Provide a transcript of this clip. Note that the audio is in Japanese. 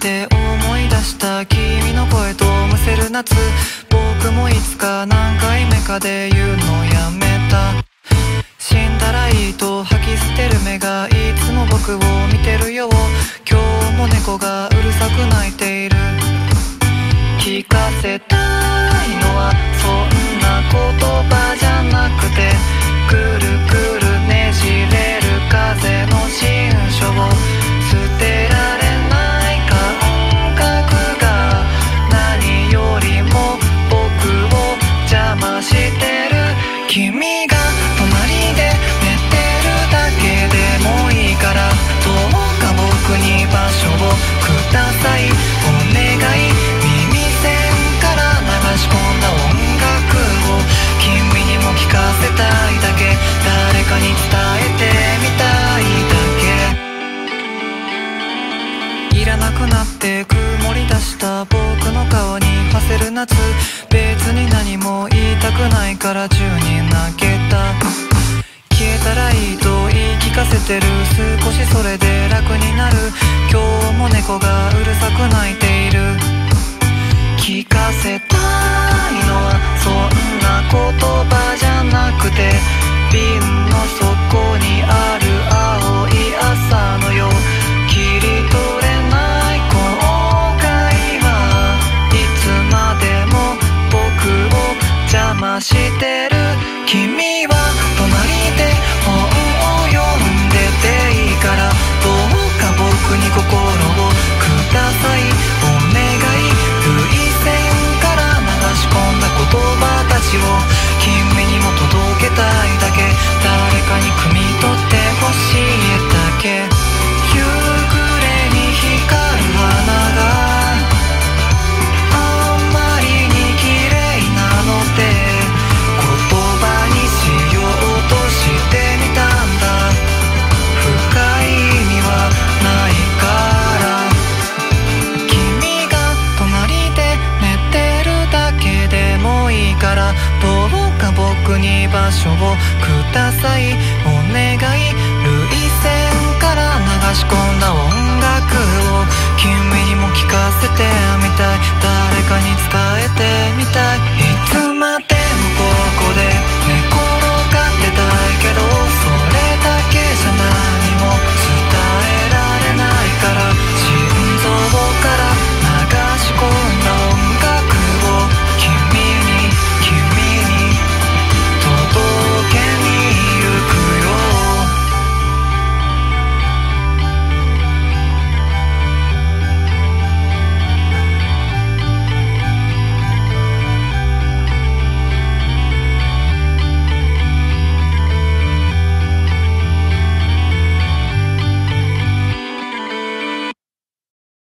て思い出した君の声とむせる夏。僕もいつか何回目かで言うのやめた。死んだらいいと吐き捨てる目がいつも僕を見てるよ。今日も猫がうるさくて曇り出した僕の顔に馳せる夏別に何も言いたくないから宙に泣けた。消えたらいいと言い聞かせてる。少しそれで楽になる。してに場所をください。